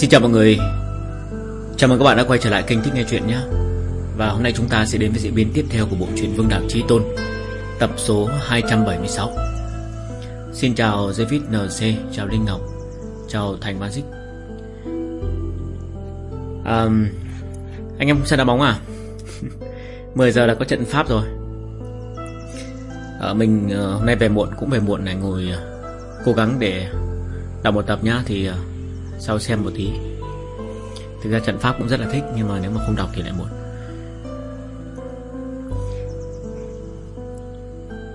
Xin chào mọi người. Chào mừng các bạn đã quay trở lại kênh Thích Nghe Chuyện nhé. Và hôm nay chúng ta sẽ đến với diễn biến tiếp theo của bộ truyện Vương Đạo Trí Tôn Tập số 276 Xin chào David NC, chào Linh Ngọc, chào Thành Magic à, Anh em không xem đá bóng à? 10 giờ là có trận Pháp rồi. À, Mình ờ, hôm nay về muộn, cũng về muộn này ngồi ờ, cố gắng để đọc một tập nhá Thì uh, sau xem một tí. Thực ra trận pháp cũng rất là thích Nhưng mà nếu mà không đọc thì lại muộn.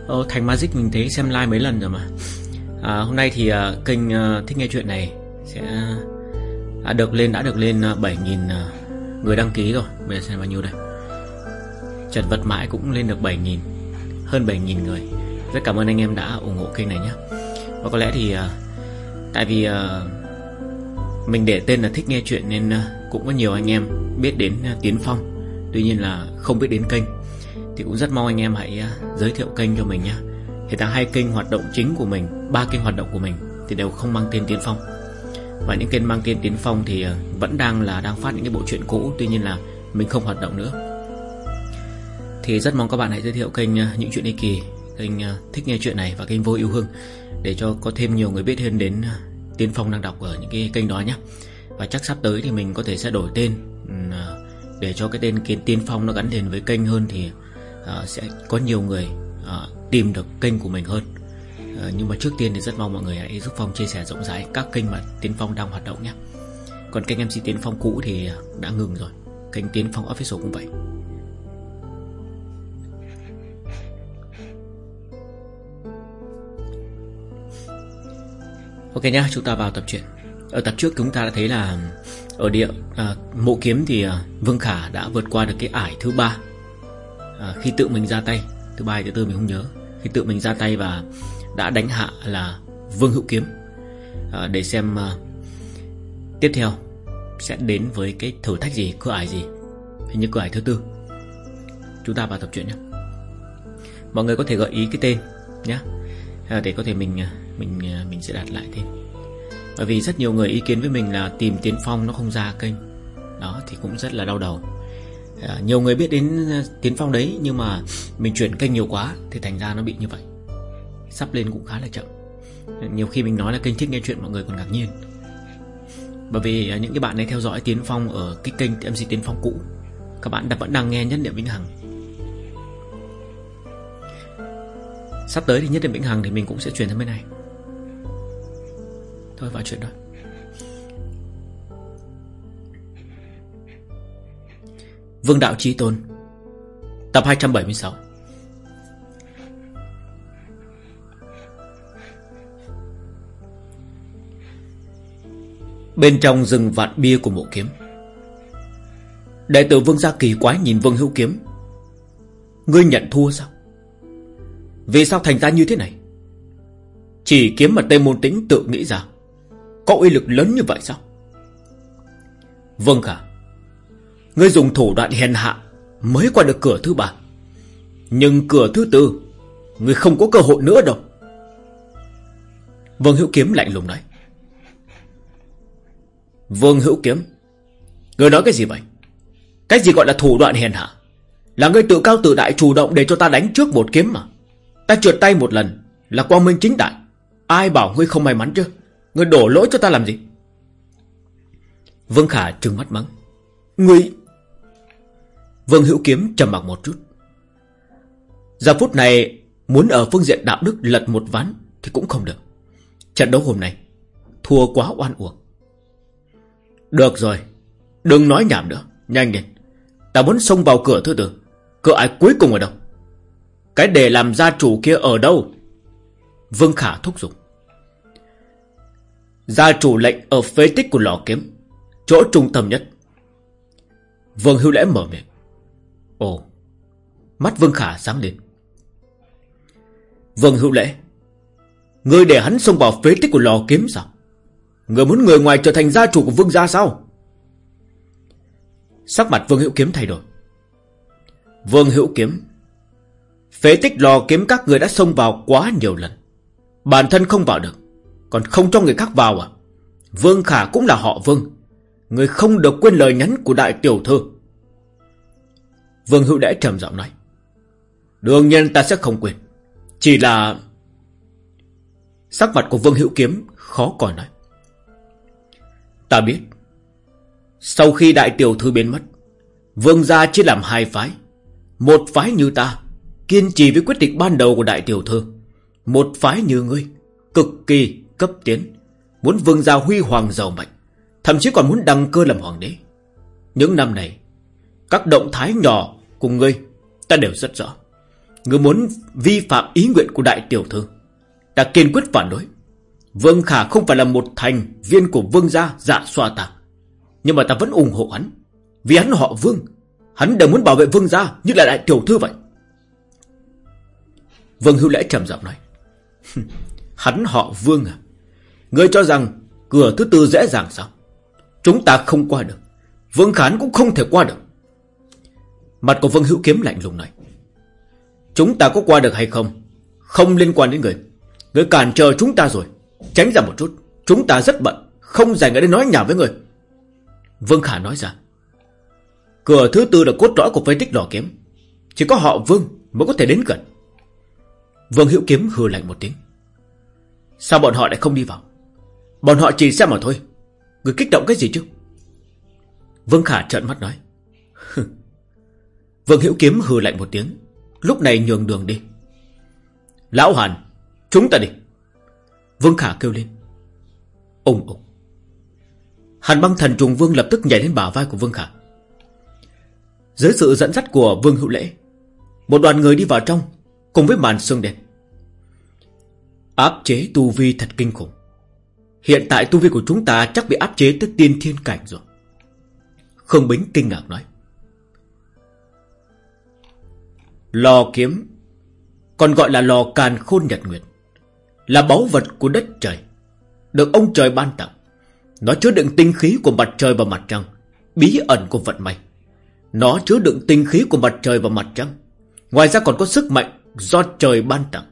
Ồ, Thành Magic mình thấy xem like mấy lần rồi mà. À, Hôm nay thì uh, kênh uh, Thích Nghe Chuyện này Sẽ đã được lên đã được lên uh, 7.000 à, người đăng ký rồi. Bây giờ xem bao nhiêu đây. Trần vật mãi cũng lên được 7.000 Hơn 7.000 người. Rất cảm ơn anh em đã ủng hộ kênh này nhé. Và có lẽ thì à, Tại vì à, mình để tên là thích nghe chuyện nên ờ, cũng có nhiều anh em biết đến ờ, Tiến Phong. Tuy nhiên là không biết đến kênh. Thì cũng rất mong anh em hãy ờ, giới thiệu kênh cho mình nhé Hiện tại hai kênh hoạt động chính của mình, ba kênh hoạt động của mình Thì đều không mang tên Tiến Phong. Và những kênh mang tên Tiến Phong thì vẫn đang là đang phát những cái bộ truyện cũ, Tuy nhiên là mình không hoạt động nữa. Thì rất mong các bạn hãy giới thiệu kênh Những Chuyện Đi Kỳ Kênh Thích Nghe Chuyện này và kênh Vô Yêu Hương Để cho có thêm nhiều người biết hơn đến Tiến Phong đang đọc ở những cái kênh đó nhé Và chắc sắp tới thì mình có thể sẽ đổi tên ừ, à, Để cho cái tên kiến Tiến Phong nó gắn liền với kênh hơn Thì uh, sẽ có nhiều người uh, tìm được kênh của mình hơn. Uh, Nhưng mà trước tiên thì rất mong mọi người hãy giúp Phong chia sẻ rộng rãi các kênh mà Tiến Phong đang hoạt động nhé Còn kênh MC Tiến Phong cũ thì đã ngừng rồi. Kênh Tiến Phong Official cũng vậy. Ok nhá, chúng ta vào tập truyện. Ở tập trước chúng ta đã thấy là ở địa à, mộ kiếm thì à, Vương Khả đã vượt qua được cái ải thứ ba à, khi tự mình ra tay. Thứ ba thứ tư mình không nhớ. Khi tự mình ra tay và đã đánh hạ là Vương Hữu Kiếm à, để xem à, tiếp theo sẽ đến với cái thử thách gì, cửa ải gì. Hình như cửa ải thứ tư. Chúng ta vào tập truyện nhé. Mọi người có thể gợi ý cái tên nhé à, để có thể mình à, mình à, mình sẽ đặt lại thêm. Bởi vì rất nhiều người ý kiến với mình là tìm tiến phong nó không ra kênh. Đó thì cũng rất là đau đầu. À, nhiều người biết đến à, tiến phong đấy nhưng mà mình chuyển kênh nhiều quá thì thành ra nó bị như vậy. Sắp lên cũng khá là chậm. Nhiều khi mình nói là kênh thích nghe chuyện mọi người còn ngạc nhiên. Bởi vì à, những cái bạn ấy theo dõi tiến phong ở cái kênh mc tiến phong cũ các bạn đã vẫn đang nghe nhất niệm vĩnh hằng. Sắp tới thì nhất niệm vĩnh hằng thì mình cũng sẽ chuyển sang bên này. Thôi, vào chuyện đó. Vương Đạo Trí Tôn, Tập 276 Bên trong rừng vạn bia của mộ kiếm, Đệ tử Vương Gia Kỳ quái nhìn Vương Hữu Kiếm. Ngươi nhận thua sao? Vì sao thành ra như thế này? Chỉ kiếm mà Tây Môn Tĩnh tự nghĩ ra có uy lực lớn như vậy sao? Vâng khả Ngươi dùng thủ đoạn hèn hạ Mới qua được cửa thứ ba. Nhưng cửa thứ tư Ngươi không có cơ hội nữa đâu. Vương Hữu Kiếm lạnh lùng nói. Vương Hữu Kiếm Ngươi nói cái gì vậy? Cái gì gọi là thủ đoạn hèn hạ? Là ngươi tự cao tự đại chủ động để cho ta đánh trước một kiếm mà. Ta trượt tay một lần Là quang minh chính đại. Ai bảo ngươi không may mắn chứ? Người đổ lỗi cho ta làm gì? Vương Khả trừng mắt mắng. Người Vương Hữu Kiếm trầm mặc một chút. Giờ phút này, Muốn ở phương diện đạo đức lật một ván Thì cũng không được. Trận đấu hôm nay, Thua quá oan uổng. Được rồi, Đừng nói nhảm nữa, Nhanh lên. Ta muốn xông vào cửa thứ tư. Cửa ai cuối cùng ở đâu? Cái để làm gia chủ kia ở đâu? Vương Khả thúc giục. Gia chủ lệnh ở phế tích của lò kiếm. Chỗ trung tâm nhất. Vương Hữu Lễ mở miệng. Ồ, Mắt Vương Khả sáng lên. Vương Hữu Lễ, Ngươi để hắn xông vào phế tích của lò kiếm sao? Ngươi muốn người ngoài trở thành gia chủ của Vương gia sao? Sắc mặt Vương Hữu Kiếm thay đổi. Vương Hữu Kiếm, Phế tích lò kiếm các người đã xông vào quá nhiều lần. Bản thân không vào được còn không cho người khác vào à? Vương Khả cũng là họ Vương. Người không được quên lời nhắn của đại tiểu thư. Vương Hữu Đẽ trầm giọng nói, Đương nhiên ta sẽ không quên. Chỉ là Sắc mặt của Vương Hữu Kiếm khó coi nói, Ta biết. Sau khi đại tiểu thư biến mất, Vương gia chỉ làm hai phái. Một phái như ta, Kiên trì với quyết định ban đầu của đại tiểu thư. Một phái như ngươi, Cực kỳ cấp tiến Muốn vương gia huy hoàng giàu mạnh Thậm chí còn muốn đăng cơ làm hoàng đế. Những năm này Các động thái nhỏ của ngươi Ta đều rất rõ. Ngươi muốn vi phạm ý nguyện của đại tiểu thư Ta kiên quyết phản đối. Vương Khả không phải là một thành viên của vương gia dạ xoa ta, Nhưng mà ta vẫn ủng hộ hắn Vì hắn họ vương. Hắn đều muốn bảo vệ vương gia như là đại tiểu thư vậy. Vương Hữu Lễ trầm giọng nói Hắn họ vương à? Ngươi cho rằng cửa thứ tư dễ dàng sao? Chúng ta không qua được. Vương Khán cũng không thể qua được. Mặt của Vương Hữu Kiếm lạnh lùng này, Chúng ta có qua được hay không? Không liên quan đến người. Người cản trở chúng ta rồi. Tránh ra một chút. Chúng ta rất bận. Không dành ở đây nói nhảm với người. Vương Khả nói ra. Cửa thứ tư là cốt lõi của phế tích đỏ kiếm. Chỉ có họ Vương mới có thể đến gần. Vương Hữu Kiếm hừ lạnh một tiếng. Sao bọn họ lại không đi vào? Bọn họ chỉ xem mà thôi. Người kích động cái gì chứ? Vương Khả trợn mắt nói. Vương Hữu Kiếm hừ lạnh một tiếng. Lúc này nhường đường đi. Lão Hàn, Chúng ta đi. Vương Khả kêu lên. Úng ông. Hàn băng thần trùng vương lập tức nhảy lên bả vai của Vương Khả. Dưới sự dẫn dắt của Vương Hữu Lễ, Một đoàn người đi vào trong Cùng với màn sương đen. Áp chế tu vi thật kinh khủng. Hiện tại tu vi của chúng ta chắc bị áp chế tới tiên thiên cảnh rồi. Khương Bính kinh ngạc nói. Lò kiếm, Còn gọi là lò càn khôn nhật nguyệt, Là báu vật của đất trời, Được ông trời ban tặng. Nó chứa đựng tinh khí của mặt trời và mặt trăng, Bí ẩn của vận may. Nó chứa đựng tinh khí của mặt trời và mặt trăng. Ngoài ra còn có sức mạnh Do trời ban tặng,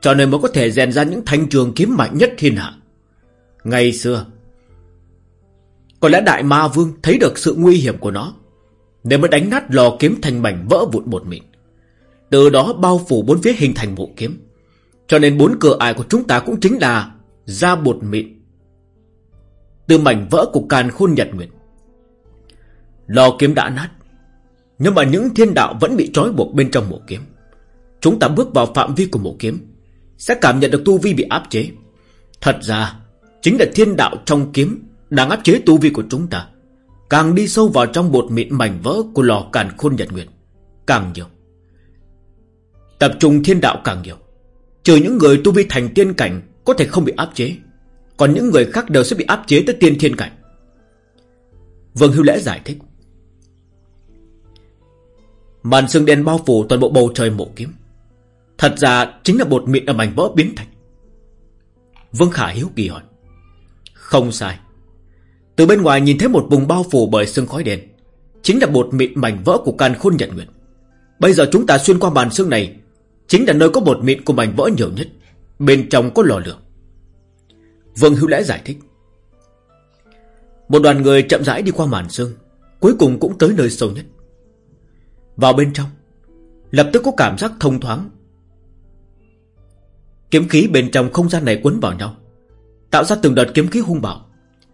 Cho nên mới có thể rèn ra những thanh trường kiếm mạnh nhất thiên hạ. Ngày xưa, Có lẽ Đại Ma Vương thấy được sự nguy hiểm của nó, Nên mới đánh nát lò kiếm thành mảnh vỡ vụn bột mịn. Từ đó bao phủ bốn phía hình thành bộ kiếm. Cho nên bốn cửa ải của chúng ta cũng chính là Da bột mịn Từ mảnh vỡ của càn khôn nhật nguyệt. Lò kiếm đã nát, Nhưng mà những thiên đạo vẫn bị trói buộc bên trong mộ kiếm. Chúng ta bước vào phạm vi của mộ kiếm, Sẽ cảm nhận được tu vi bị áp chế. Thật ra Chính là thiên đạo trong kiếm, Đang áp chế tu vi của chúng ta. Càng đi sâu vào trong bột mịn mảnh vỡ Của lò càn khôn nhật nguyệt, Càng nhiều. Tập trung thiên đạo càng nhiều. Trừ những người tu vi thành tiên cảnh Có thể không bị áp chế, Còn những người khác đều sẽ bị áp chế tới tiên thiên cảnh. Vương Hưu Lễ giải thích. Màn sương đen bao phủ toàn bộ bầu trời mộ kiếm. Thật ra chính là bột mịn ở mảnh vỡ biến thành. Vương Khả hiếu kỳ hỏi. Không sai. Từ bên ngoài nhìn thấy một vùng bao phủ bởi sương khói đen, Chính là bột mịn mảnh vỡ của can khôn nhật nguyệt. Bây giờ chúng ta xuyên qua màn sương này, Chính là nơi có bột mịn của mảnh vỡ nhiều nhất, Bên trong có lò lửa. Vương Hữu Lẽ giải thích. Một đoàn người chậm rãi đi qua màn sương, Cuối cùng cũng tới nơi sâu nhất. Vào bên trong, Lập tức có cảm giác thông thoáng. Kiếm khí bên trong không gian này quấn vào nhau Tạo ra từng đợt kiếm khí hung bạo.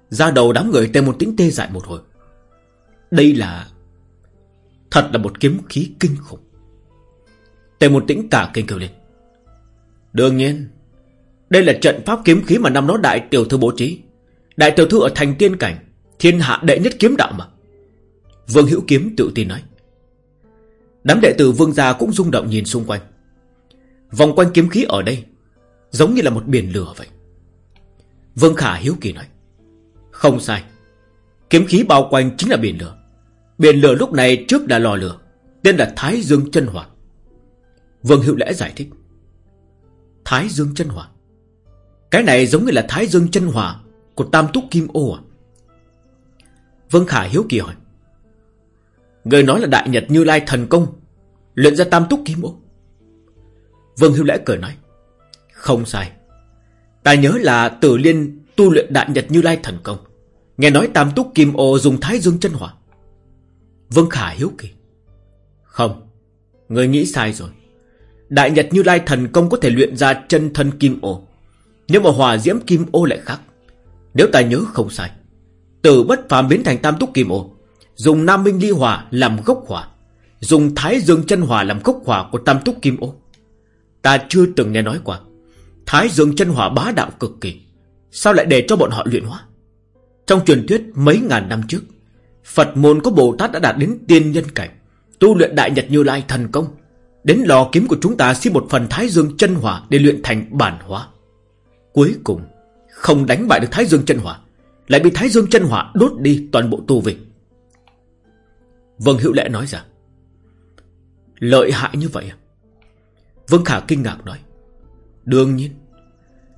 Ra đầu đám người tê một tĩnh tê dại một hồi. Đây là, Thật là một kiếm khí kinh khủng. Tề một tĩnh cả kinh kêu lên. Đương nhiên, Đây là trận pháp kiếm khí mà năm đó đại tiểu thư bố trí. Đại tiểu thư ở thành tiên cảnh, Thiên hạ đệ nhất kiếm đạo mà. Vương Hữu Kiếm tự tin nói. Đám đệ tử vương gia cũng rung động nhìn xung quanh. Vòng quanh kiếm khí ở đây Giống như là một biển lửa vậy. Vương Khả hiếu kỳ nói, Không sai. Kiếm khí bao quanh chính là biển lửa. Biển lửa lúc này trước là lò lửa, Tên là Thái Dương chân Hỏa. Vương Hữu Lễ giải thích, Thái Dương chân Hỏa? Cái này giống như là Thái Dương chân Hỏa Của Tam Túc Kim Ô à? Vương Khả hiếu kỳ hỏi, Người nói là Đại Nhật Như Lai thần công, Luyện ra Tam Túc Kim Ô? Vương Hữu Lễ cười nói, Không sai. Ta nhớ là Tử Liên tu luyện Đại Nhật Như Lai thần công. Nghe nói tam túc kim ô dùng thái dương chân hỏa. Vương Khả hiếu kỳ. Không, Người nghĩ sai rồi. Đại Nhật Như Lai thần công có thể luyện ra chân thân kim ô. Nhưng mà hỏa diễm kim ô lại khác, Nếu ta nhớ không sai Từ bất phàm biến thành tam túc kim ô, Dùng Nam Minh Ly Hỏa làm gốc hỏa, Dùng Thái Dương chân hỏa làm gốc hỏa của tam túc kim ô. Ta chưa từng nghe nói qua. Thái Dương chân hỏa bá đạo cực kỳ. Sao lại để cho bọn họ luyện hóa? Trong truyền thuyết mấy ngàn năm trước, Phật môn có Bồ Tát đã đạt đến tiên nhân cảnh, Tu luyện đại nhật như lai thần công. Đến lò kiếm của chúng ta xin một phần Thái Dương chân hỏa Để luyện thành bản hóa. Cuối cùng, Không đánh bại được Thái Dương chân hỏa, Lại bị Thái Dương chân hỏa đốt đi toàn bộ tu vi. Vâng Hữu Lệ nói rằng Lợi hại như vậy à? Vương Khả kinh ngạc nói Đương nhiên,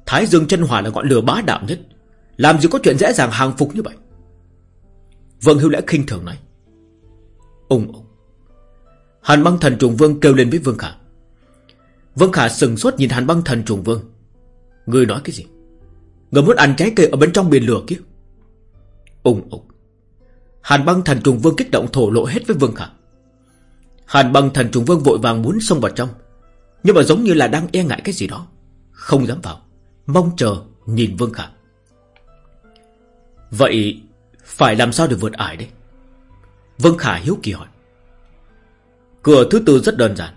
Thái Dương chân hỏa là ngọn lửa bá đạo nhất. Làm gì có chuyện dễ dàng hàng phục như vậy? Vương Hưu Lễ khinh thường nói. Ông ông. Hàn băng thần trùng vương kêu lên với Vương Khả. Vương Khả sừng sốt nhìn hàn băng thần trùng vương. Người nói cái gì? Người muốn ăn trái cây ở bên trong biển lửa kia? Ông ông. Hàn băng thần trùng vương kích động thổ lộ hết với Vương Khả. Hàn băng thần trùng vương vội vàng muốn xông vào trong. Nhưng mà giống như là đang e ngại cái gì đó. Không dám vào. Mong chờ nhìn Vương Khả. Vậy Phải làm sao để vượt ải đấy Vương Khả hiếu kỳ hỏi. Cửa thứ tư rất đơn giản.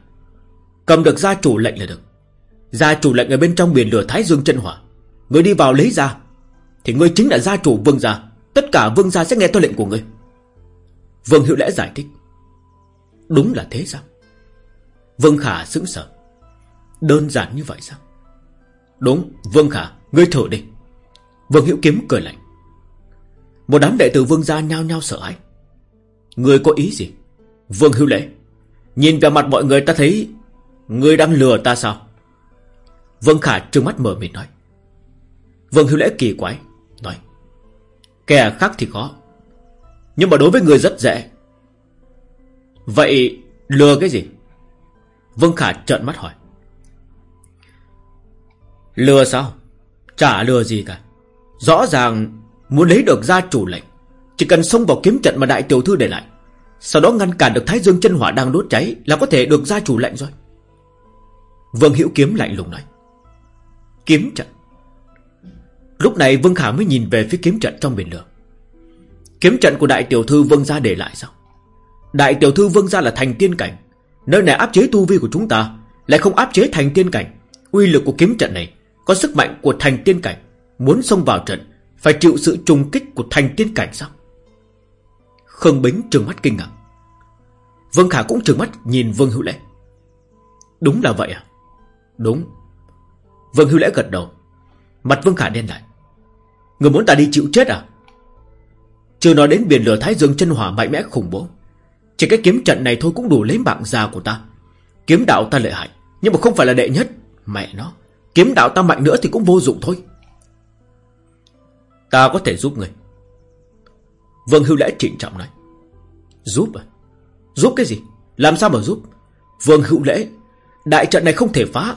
Cầm được gia chủ lệnh là được. Gia chủ lệnh ở bên trong biển lửa Thái Dương chân hỏa. Người đi vào lấy ra, Thì người chính là gia chủ vương gia. Tất cả vương gia sẽ nghe theo lệnh của người Vương Hiệu Lẽ giải thích. Đúng là thế sao? Vương Khả sững sờ. Đơn giản như vậy sao? Đúng, Vương Khả, Ngươi thử đi. Vương Hiệu Kiếm cười lạnh. Một đám đệ tử Vương gia nhao nhao sợ hãi. Ngươi có ý gì, Vương Hữu Lễ? Nhìn vào mặt mọi người ta thấy, Ngươi đang lừa ta sao? Vương Khả trừng mắt mở mịt nói. Vương Hữu Lễ kỳ quái, Nói. Kẻ khác thì khó Nhưng mà đối với người rất dễ. Vậy lừa cái gì? Vương Khả trợn mắt hỏi. Lừa sao? Chả lừa gì cả. Rõ ràng muốn lấy được gia chủ lệnh, Chỉ cần xông vào kiếm trận mà đại tiểu thư để lại, Sau đó ngăn cản được Thái Dương chân hỏa đang đốt cháy Là có thể được gia chủ lệnh rồi. Vương Hữu Kiếm lạnh lùng nói. Kiếm trận? Lúc này Vương Khả mới nhìn về phía kiếm trận trong biển lửa. Kiếm trận của đại tiểu thư Vương gia để lại sao? Đại tiểu thư Vương gia là thành tiên cảnh, Nơi này áp chế tu vi của chúng ta, Lại không áp chế thành tiên cảnh. Uy lực của kiếm trận này có sức mạnh của thành tiên cảnh, Muốn xông vào trận, Phải chịu sự trùng kích của thành tiên cảnh sao? Khương Bính trừng mắt kinh ngạc. Vương Khả cũng trừng mắt nhìn Vương Hữu Lễ. Đúng là vậy à? Đúng. Vương Hữu Lễ gật đầu. Mặt Vương Khả đen lại. Người muốn ta đi chịu chết à? Chưa nói đến biển lửa Thái Dương chân hỏa mạnh mẽ khủng bố, Chỉ cái kiếm trận này thôi cũng đủ lấy mạng già của ta. Kiếm đạo ta lợi hại, Nhưng mà không phải là đệ nhất, Mẹ nó. Kiếm đạo ta mạnh nữa thì cũng vô dụng thôi. Ta có thể giúp người. Vương Hưu Lễ trịnh trọng nói Giúp à? Giúp cái gì? Làm sao mà giúp? Vương Hữu Lễ. Đại trận này không thể phá.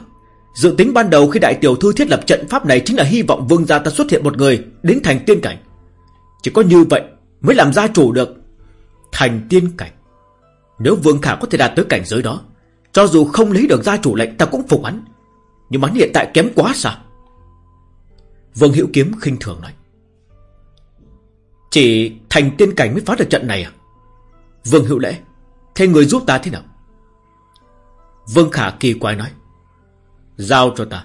Dự tính ban đầu khi đại tiểu thư thiết lập trận pháp này Chính là hy vọng vương gia ta xuất hiện một người Đến thành tiên cảnh. Chỉ có như vậy mới làm gia chủ được. Thành tiên cảnh. Nếu vương khả có thể đạt tới cảnh giới đó, Cho dù không lấy được gia chủ lệnh, ta cũng phục hắn. Nhưng mà hiện tại kém quá sao? Vương Hữu Kiếm khinh thường nói. Chỉ thành tiên cảnh mới phá được trận này à? Vương Hữu Lễ, Thế người giúp ta thế nào? Vương Khả kỳ quái nói. Giao cho ta.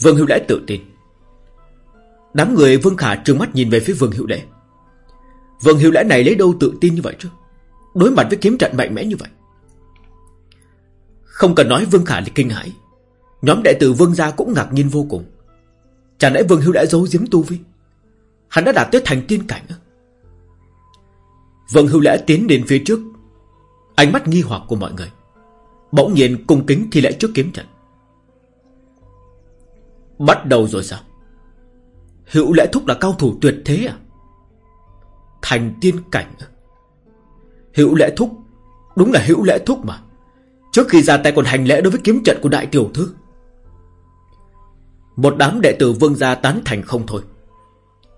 Vương Hữu Lễ tự tin. Đám người Vương Khả trừng mắt nhìn về phía Vương Hữu Lễ. Vương Hữu Lễ này lấy đâu tự tin như vậy chứ? Đối mặt với kiếm trận mạnh mẽ như vậy. Không cần nói Vương Khả thì kinh hãi. Nhóm đệ tử Vương gia cũng ngạc nhiên vô cùng. Chẳng lẽ Vương hưu Lễ giấu giếm tu vi? Hắn đã đạt tới thành tiên cảnh? Vương hưu Lễ tiến đến phía trước. Ánh mắt nghi hoặc của mọi người. Bỗng nhiên cung kính thi lễ trước kiếm trận. Bắt đầu rồi sao? Hữu lễ thúc là cao thủ tuyệt thế à? Thành tiên cảnh à Hữu lễ thúc? Đúng là hữu lễ thúc mà. Trước khi ra tay còn hành lễ đối với kiếm trận của đại tiểu thư. Một đám đệ tử vương gia tán thành không thôi.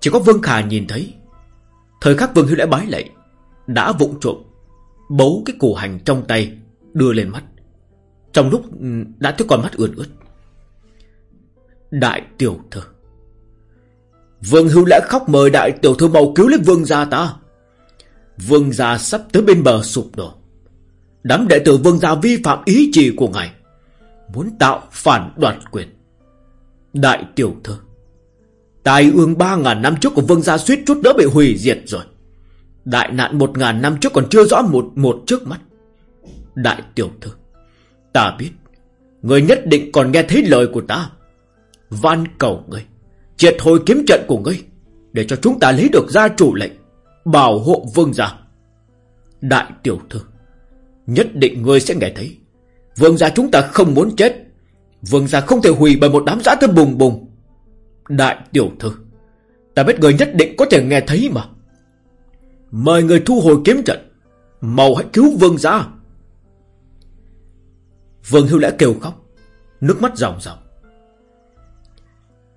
Chỉ có Vương Khả nhìn thấy, Thời khắc Vương Hữu Lễ bái lạy, Đã vụng trộm, Bấu cái cổ hành trong tay, Đưa lên mắt. Trong lúc ừ, đã thấy con mắt ướt ướt. Đại tiểu thư. Vương Hữu Lễ khóc mời đại tiểu thư mau cứu lấy vương gia ta. Vương gia sắp tới bên bờ sụp đổ. Đám đệ tử vương gia vi phạm ý chỉ của ngài, Muốn tạo phản đoạt quyền. Đại tiểu thư, Tài ương ba ngàn năm trước của vương gia suýt chút nữa bị hủy diệt rồi. Đại nạn một ngàn năm trước còn chưa rõ một một trước mắt. Đại tiểu thư, Ta biết, Người nhất định còn nghe thấy lời của ta. Van cầu ngươi, Triệt hồi kiếm trận của ngươi, Để cho chúng ta lấy được gia chủ lệnh, Bảo hộ vương gia. Đại tiểu thư, Nhất định ngươi sẽ nghe thấy. Vương gia chúng ta không muốn chết. Vương gia không thể hủy bởi một đám giã thơm bùng bùng. Đại tiểu thư, Ta biết người nhất định có thể nghe thấy mà. Mời người thu hồi kiếm trận Màu hãy cứu vương gia. Vương hưu lẽ kêu khóc, Nước mắt ròng ròng.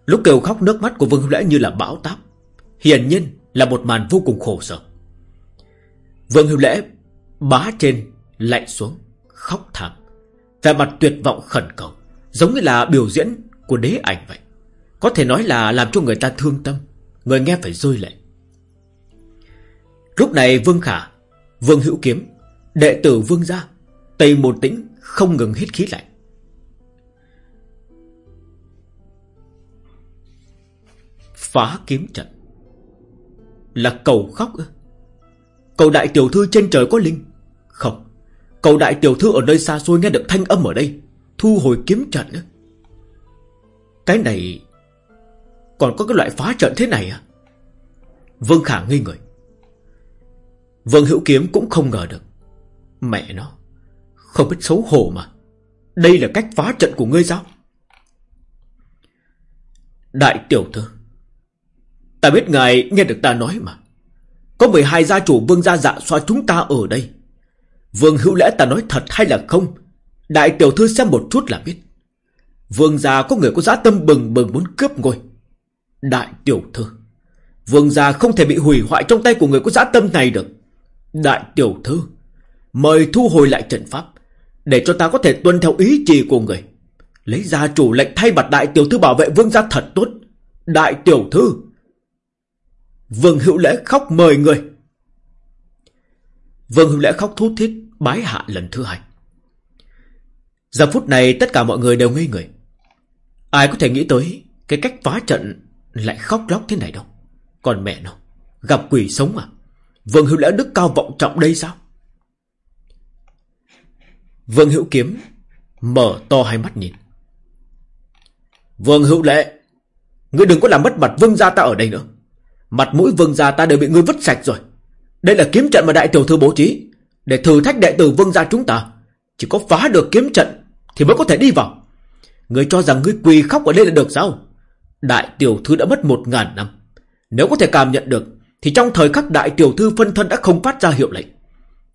Lúc kêu khóc, nước mắt của Vương hưu lẽ như là bão táp, Hiển nhiên là một màn vô cùng khổ sở. Vương hưu lẽ Bá trên Lạnh xuống, Khóc thảm, Vẻ mặt tuyệt vọng khẩn cầu. Giống như là biểu diễn của đế ảnh vậy. Có thể nói là làm cho người ta thương tâm. Người nghe phải rơi lệ. Lúc này Vương Khả, Vương Hữu Kiếm, Đệ tử Vương Gia, Tây Môn Tĩnh không ngừng hít khí lạnh. Phá kiếm trận. Là cầu khóc ư? Cầu đại tiểu thư trên trời có linh? Không. Cầu đại tiểu thư ở nơi xa xôi nghe được thanh âm ở đây. Thu hồi kiếm trận Cái này Còn có cái loại phá trận thế này à? Vương Khả nghi người. Vương Hữu Kiếm cũng không ngờ được. Mẹ nó, Không biết xấu hổ mà. Đây là cách phá trận của ngươi sao? Đại tiểu thư, Ta biết ngài nghe được ta nói mà. Có 12 gia chủ vương gia dạ xoa chúng ta ở đây. Vương hữu lẽ ta nói thật hay là không? Đại tiểu thư xem một chút là biết. Vương gia có người có giá tâm bừng bừng muốn cướp ngôi. Đại tiểu thư, Vương gia không thể bị hủy hoại trong tay của người có giá tâm này được. Đại tiểu thư, Mời thu hồi lại trận pháp, Để cho ta có thể tuân theo ý chỉ của người. Lấy ra chủ lệnh thay mặt đại tiểu thư bảo vệ vương gia thật tốt. Đại tiểu thư, Vương hữu lễ khóc mời người. Vương hữu lễ khóc thút thiết Bái hạ lần thứ hai. Giờ phút này tất cả mọi người đều ngây người. Ai có thể nghĩ tới Cái cách phá trận lại khóc lóc thế này đâu? Còn mẹ nó, Gặp quỷ sống à? Vương Hữu Lễ đức cao vọng trọng đây sao? Vương Hữu Kiếm Mở to hai mắt nhìn. Vương Hữu Lễ Ngươi đừng có làm mất mặt vương gia ta ở đây nữa. Mặt mũi vương gia ta đều bị ngươi vứt sạch rồi. Đây là kiếm trận mà đại tiểu thư bố trí. Để thử thách đệ tử vương gia chúng ta, Chỉ có phá được kiếm trận thì mới có thể đi vào. Người cho rằng ngươi quỳ khóc ở đây là được sao? Đại tiểu thư đã mất một ngàn năm. Nếu có thể cảm nhận được, thì trong thời khắc đại tiểu thư phân thân đã không phát ra hiệu lệnh.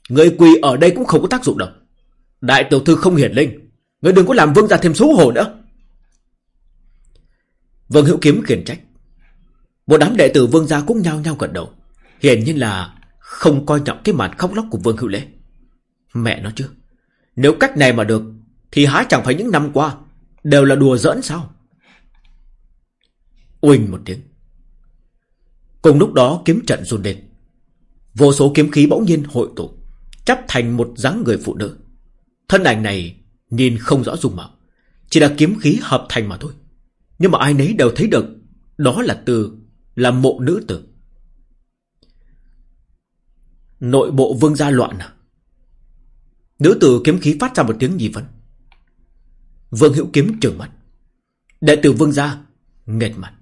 Người quỳ ở đây cũng không có tác dụng đâu. Đại tiểu thư không hiển linh. Người đừng có làm vương gia thêm xấu hổ nữa. Vương hữu kiếm khiển trách. Một đám đệ tử vương gia cũng nhao nhao gật đầu. Hiển nhiên là Không coi trọng cái màn khóc lóc của vương hữu lễ. Mẹ nó chứ, Nếu cách này mà được thì há chẳng phải những năm qua, Đều là đùa giỡn sao? Uỳnh một tiếng. Cùng lúc đó kiếm trận run lên. Vô số kiếm khí bỗng nhiên hội tụ Chắp thành một dáng người phụ nữ. Thân ảnh này nhìn không rõ dung mạo, Chỉ là kiếm khí hợp thành mà thôi. Nhưng mà ai nấy đều thấy được, Đó là từ, Là mộ nữ tử. Nội bộ vương gia loạn à? Nữ tử kiếm khí phát ra một tiếng nghi vấn. Vương hữu kiếm trợn mắt Đệ tử vương gia nghẹt mặt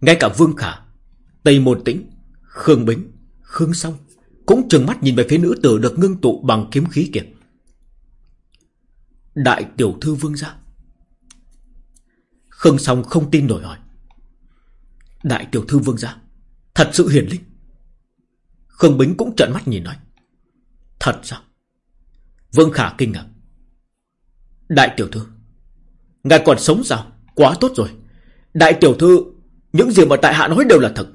Ngay cả vương khả Tây Môn Tĩnh, Khương Bính, Khương Song cũng trừng mắt nhìn về phía nữ tử được ngưng tụ bằng kiếm khí kia. Đại tiểu thư vương gia. Khương Song không tin nổi hỏi. Đại tiểu thư vương gia, thật sự hiền linh. Khương Bính cũng trợn mắt nhìn nói. Thật sao? Vương Khả kinh ngạc. Đại tiểu thư, ngài còn sống sao? Quá tốt rồi. Đại tiểu thư Những gì mà tại hạ nói đều là thật.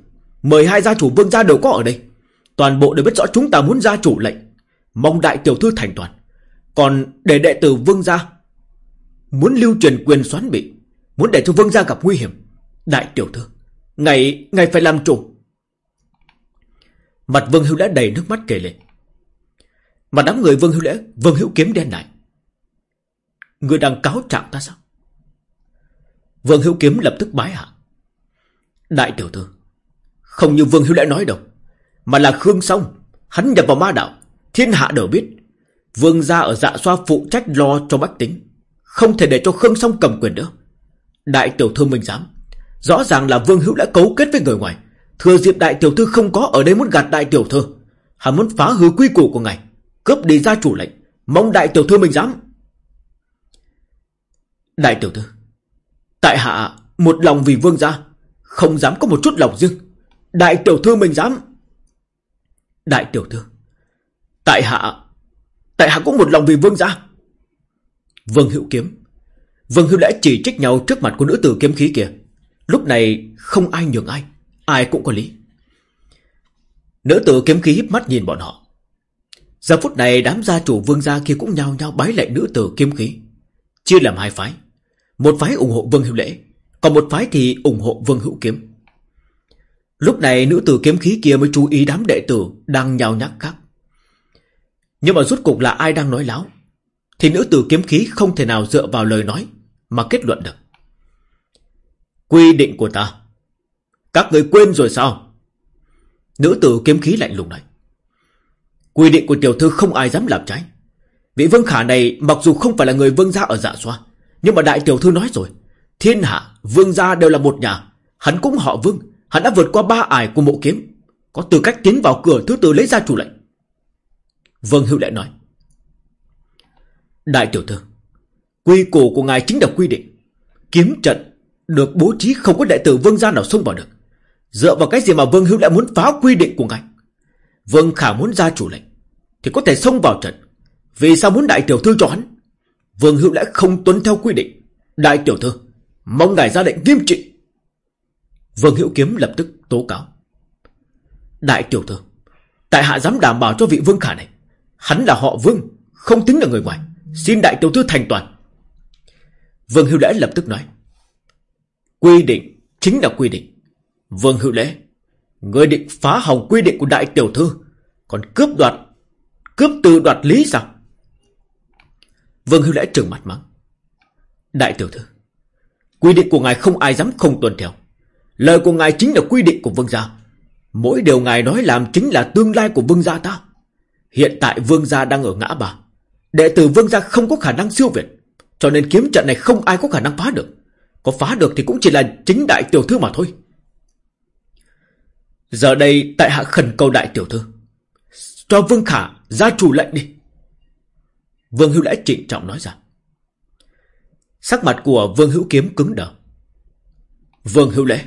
Mời hai gia chủ vương gia đều có ở đây. Toàn bộ đều biết rõ chúng ta muốn gia chủ lệnh. Mong đại tiểu thư thành toàn. Còn để đệ tử vương gia Muốn lưu truyền quyền xoán bị Muốn để cho vương gia gặp nguy hiểm. Đại tiểu thư Ngày, ngày phải làm chủ. Mặt vương hữu lễ đầy nước mắt kể lệ. Mặt đám người vương hữu lễ Vương hữu kiếm đen lại. Người đang cáo trạng ta sao? Vương hữu kiếm lập tức bái hạ. Đại tiểu thư, Không như vương hữu đã nói đâu, Mà là Khương Song, Hắn nhập vào ma đạo, Thiên hạ đều biết. Vương gia ở dạ xoa phụ trách lo cho bách tính, Không thể để cho Khương Song cầm quyền nữa Đại tiểu thư mình dám, Rõ ràng là Vương Hữu đã cấu kết với người ngoài. Thừa dịp đại tiểu thư không có ở đây muốn gạt đại tiểu thư, Hắn muốn phá hư quy củ của ngài, Cướp đi gia chủ lệnh. Mong đại tiểu thư mình dám. Đại tiểu thư, Tại hạ một lòng vì vương gia, Không dám có một chút lòng riêng. Đại tiểu thư mình dám. Đại tiểu thư, Tại hạ Tại hạ cũng một lòng vì vương gia. Vương hữu kiếm, Vương hữu lẽ chỉ trích nhau trước mặt của nữ tử kiếm khí kìa. Lúc này không ai nhường ai Ai cũng có lý. Nữ tử kiếm khí híp mắt nhìn bọn họ. Giờ phút này đám gia chủ vương gia kia cũng nhao nhao bái lại nữ tử kiếm khí. Chia làm hai phái. Một phái ủng hộ vương hữu lễ, Còn một phái thì ủng hộ vương hữu kiếm. Lúc này nữ tử kiếm khí kia mới chú ý đám đệ tử Đang nhào nhác khác. Nhưng mà rút cục là ai đang nói láo, Thì nữ tử kiếm khí không thể nào dựa vào lời nói Mà kết luận được. Quy định của ta, Các người quên rồi sao? Nữ tử kiếm khí lạnh lùng này. Quy định của tiểu thư không ai dám làm trái. Vị vương khả này mặc dù không phải là người vương gia ở dạ xoa nhưng mà đại tiểu thư nói rồi Thiên hạ, vương gia đều là một nhà. Hắn cũng họ vương Hắn đã vượt qua ba ải của mộ kiếm. Có tư cách tiến vào cửa thứ tư lấy ra chủ lệnh. Vương hữu lại nói Đại tiểu thư Quy củ của ngài chính là quy định. Kiếm trận được bố trí không có đại tử vương gia nào xông vào được. Dựa vào cái gì mà vương hữu lại muốn phá quy định của ngài? Vương khả muốn ra chủ lệnh Thì có thể xông vào trận. Vì sao muốn đại tiểu thư cho hắn? Vương hữu lễ không tuân theo quy định. Đại tiểu thư Mong ngài ra lệnh nghiêm trị. Vương hữu kiếm lập tức tố cáo. Đại tiểu thư Tại hạ dám đảm bảo cho vị vương khả này Hắn là họ vương Không tính là người ngoài. Xin đại tiểu thư thành toàn. Vương hữu lễ lập tức nói. Quy định chính là quy định. Vương Hữu Lễ, người định phá hỏng quy định của đại tiểu thư, còn cướp đoạt, cướp từ đoạt lý sao? Vương Hưu Lễ trừng mặt mắng. Đại tiểu thư, quy định của ngài không ai dám không tuân theo. Lời của ngài chính là quy định của vương gia. Mỗi điều ngài nói làm chính là tương lai của vương gia ta. Hiện tại vương gia đang ở ngã bà. Đệ tử vương gia không có khả năng siêu việt. Cho nên kiếm trận này không ai có khả năng phá được. Có phá được thì cũng chỉ là chính đại tiểu thư mà thôi Giờ đây tại hạ khẩn cầu đại tiểu thư Cho Vương Khả ra chủ lệnh đi Vương Hữu Lễ trịnh trọng nói ra Sắc mặt của Vương Hữu Kiếm cứng đờ Vương Hữu Lễ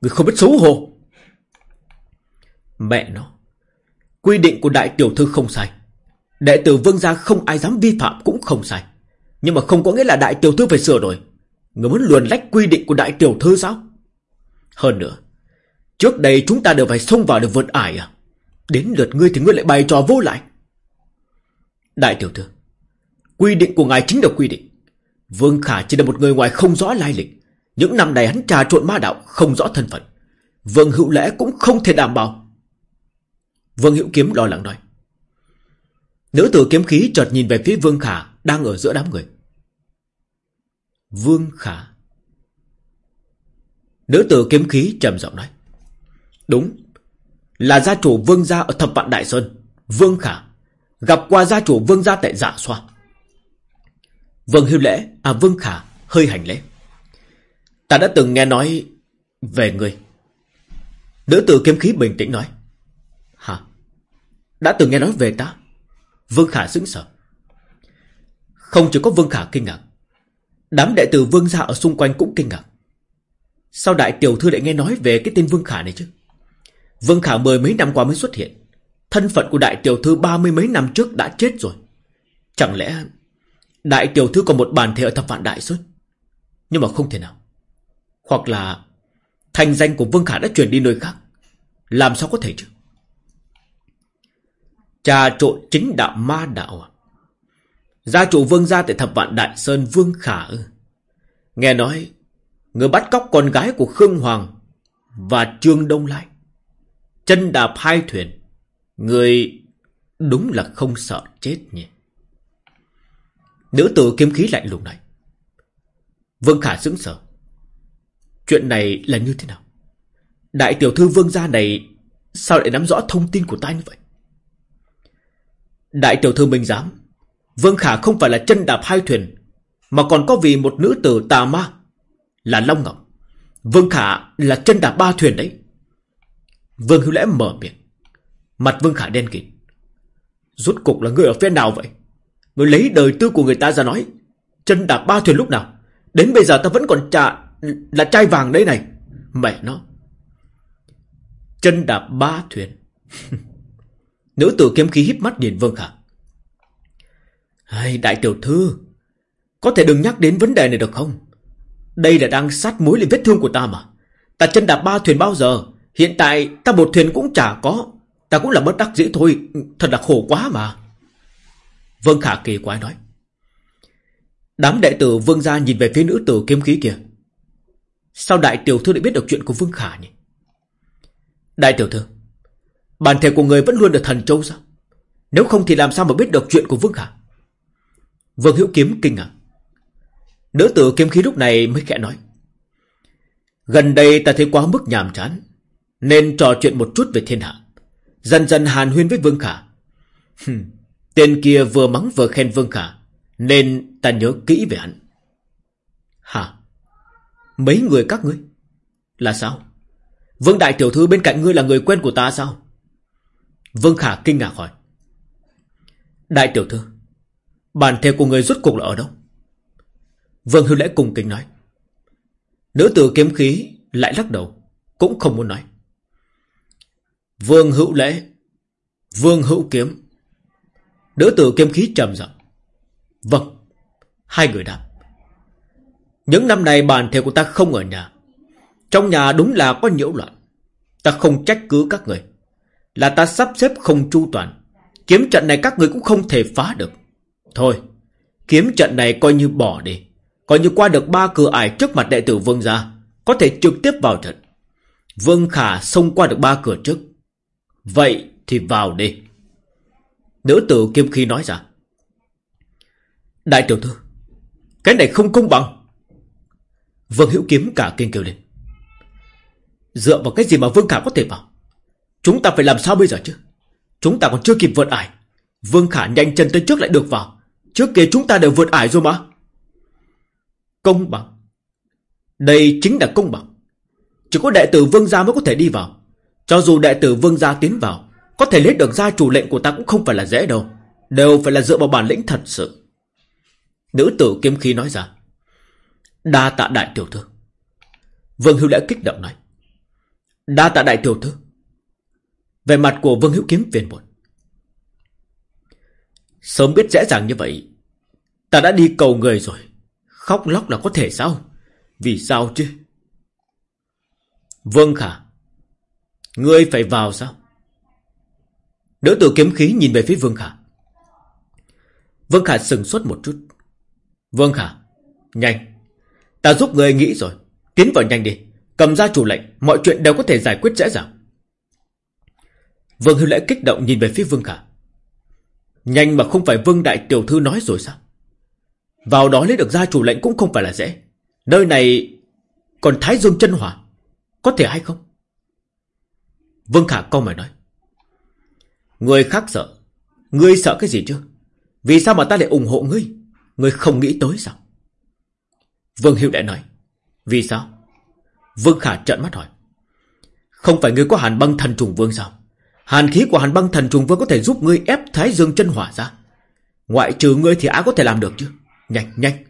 Người không biết xấu hổ Mẹ nó Quy định của đại tiểu thư không sai Đệ tử Vương gia không ai dám vi phạm cũng không sai Nhưng mà không có nghĩa là đại tiểu thư phải sửa đổi Người muốn luồn lách quy định của đại tiểu thư sao? Hơn nữa, trước đây chúng ta đều phải xông vào được vượt ải à? Đến lượt ngươi thì ngươi lại bày trò vô lại. Đại tiểu thư, quy định của ngài chính là quy định. Vương Khả chỉ là một người ngoài không rõ lai lịch. Những năm này hắn trà trộn ma đạo, không rõ thân phận. Vương Hữu Lễ cũng không thể đảm bảo. Vương Hữu Kiếm lo lắng nói. Nữ tử kiếm khí chợt nhìn về phía Vương Khả đang ở giữa đám người. Vương Khả Nữ tử kiếm khí trầm giọng nói Đúng Là gia chủ vương gia ở thập vạn Đại Sơn Vương Khả Gặp qua gia chủ vương gia tại dạ xoa. Vương Hiếu Lễ. À Vương Khả, hơi hành lễ. Ta đã từng nghe nói Về người Nữ tử kiếm khí bình tĩnh nói. Hả? Đã từng nghe nói về ta? Vương Khả sững sờ. Không chỉ có Vương Khả kinh ngạc, Đám đệ tử vương gia ở xung quanh cũng kinh ngạc. Sao đại tiểu thư lại nghe nói về cái tên Vương Khả này chứ? Vương Khả mười mấy năm qua mới xuất hiện. Thân phận của đại tiểu thư ba mươi mấy năm trước đã chết rồi. Chẳng lẽ đại tiểu thư còn một bàn thể ở thập vạn đại sơn? Nhưng mà không thể nào. Hoặc là Thành danh của Vương Khả đã chuyển đi nơi khác Làm sao có thể chứ Trà trộn chính đạo ma đạo à Gia chủ vương gia tại thập vạn Đại Sơn Vương Khả ư Nghe nói, Người bắt cóc con gái của Khương Hoàng Và Trương Đông Lai, Chân đạp hai thuyền Người đúng là không sợ chết nhỉ? Nữ tử kiếm khí lạnh lùng này. Vương Khả sững sờ. Chuyện này là như thế nào? Đại tiểu thư vương gia này Sao lại nắm rõ thông tin của ta như vậy? Đại tiểu thư minh giám, Vương Khả không phải là chân đạp hai thuyền, Mà còn có vì một nữ tử tà ma Là Long Ngọc. Vương Khả là chân đạp ba thuyền đấy. Vương Hữu Lẽ mở miệng. Mặt Vương Khả đen kịt. Rốt cục là người ở phía nào vậy? Người lấy đời tư của người ta ra nói Chân đạp ba thuyền lúc nào? Đến bây giờ ta vẫn còn trả Là trai vàng đấy này. Mẹ nó. Chân đạp ba thuyền. Nữ tử kiếm khí híp mắt nhìn Vương Khả Hay, Đại tiểu thư Có thể đừng nhắc đến vấn đề này được không? Đây là đang sát mối lên vết thương của ta mà. Ta chân đạp ba thuyền bao giờ? Hiện tại ta một thuyền cũng chả có. Ta cũng là bất đắc dĩ thôi. Thật là khổ quá mà. Vương Khả kỳ quái nói. Đám đệ tử Vương gia nhìn về phía nữ tử kiếm khí kia. Sao đại tiểu thư lại biết được chuyện của Vương Khả nhỉ? Đại tiểu thư, Bản thể của người vẫn luôn được thần châu sao? Nếu không thì làm sao mà biết được chuyện của Vương Khả? Vương Hữu Kiếm kinh ngạc. Nữ tử kiếm khí lúc này mới khẽ nói. Gần đây ta thấy quá mức nhàm chán, Nên trò chuyện một chút về thiên hạ. Dần dần hàn huyên với Vương Khả. Hừm, Tên kia vừa mắng vừa khen Vương Khả Nên ta nhớ kỹ về hắn. Hả? Mấy người các ngươi? Là sao? Vương Đại Tiểu Thư bên cạnh ngươi là người quen của ta sao? Vương Khả kinh ngạc hỏi. Đại Tiểu Thư Bản thể của người rốt cuộc là ở đâu? Vương Hưu Lễ cùng kính nói. Nữ tử kiếm khí lại lắc đầu Cũng không muốn nói. Vương Hữu Lễ, Vương Hữu Kiếm. Nữ tử kiếm khí trầm giọng. Vâng Hai người đáp. Những năm này bản thể của ta không ở nhà. Trong nhà đúng là có nhiễu loạn. Ta không trách cứ các người. Là ta sắp xếp không chu toàn. Kiếm trận này các người cũng không thể phá được. Thôi, Kiếm trận này coi như bỏ đi. Coi như qua được ba cửa ải trước mặt đệ tử vương gia, Có thể trực tiếp vào trận. Vương Khả xông qua được ba cửa trước. Vậy thì vào đi. Nữ tử kiêm khi nói ra. Đại tiểu thư, Cái này không công bằng. Vương Hữu Kiếm cả kinh kêu lên. Dựa vào cái gì mà Vương Khả có thể vào? Chúng ta phải làm sao bây giờ chứ? Chúng ta còn chưa kịp vượt ải. Vương Khả nhanh chân tới trước lại được vào. Trước kia chúng ta đều vượt ải rồi mà. Công bằng. Đây chính là công bằng. Chỉ có đệ tử Vương Gia mới có thể đi vào. Cho dù đệ tử Vương Gia tiến vào, Có thể lấy được gia chủ lệnh của ta cũng không phải là dễ đâu. Đều phải là dựa vào bản lĩnh thật sự. Nữ tử kiếm khí nói ra. Đa tạ đại tiểu thư. Vương Hữu đã kích động nói. Đa tạ đại tiểu thư. Về mặt của Vương Hữu Kiếm phiền muộn. Sớm biết dễ dàng như vậy, Ta đã đi cầu người rồi. Khóc lóc là có thể sao? Vì sao chứ? Vương Khả Ngươi phải vào sao? Đỡ tử kiếm khí nhìn về phía Vương Khả. Vương Khả sừng sốt một chút. Vương Khả, Nhanh. Ta giúp người nghĩ rồi. Tiến vào nhanh đi. Cầm ra chủ lệnh. Mọi chuyện đều có thể giải quyết dễ dàng. Vương Hưu Lễ kích động nhìn về phía Vương Khả. Nhanh mà không phải Vương Đại Tiểu Thư nói rồi sao? Vào đó lấy được gia chủ lệnh cũng không phải là dễ. Nơi này Còn Thái Dương chân hỏa. Có thể hay không? Vương Khả, câu mày nói. Người khác sợ. Ngươi sợ cái gì chứ? Vì sao mà ta lại ủng hộ ngươi? Ngươi không nghĩ tới sao? Vương Hiệu đại nói. Vì sao? Vương Khả trợn mắt hỏi. Không phải ngươi có hàn băng thần trùng vương sao? Hàn khí của hàn băng thần trùng vương có thể giúp ngươi ép Thái Dương chân hỏa ra. Ngoại trừ ngươi thì ai có thể làm được chứ? Nhanh nhanh.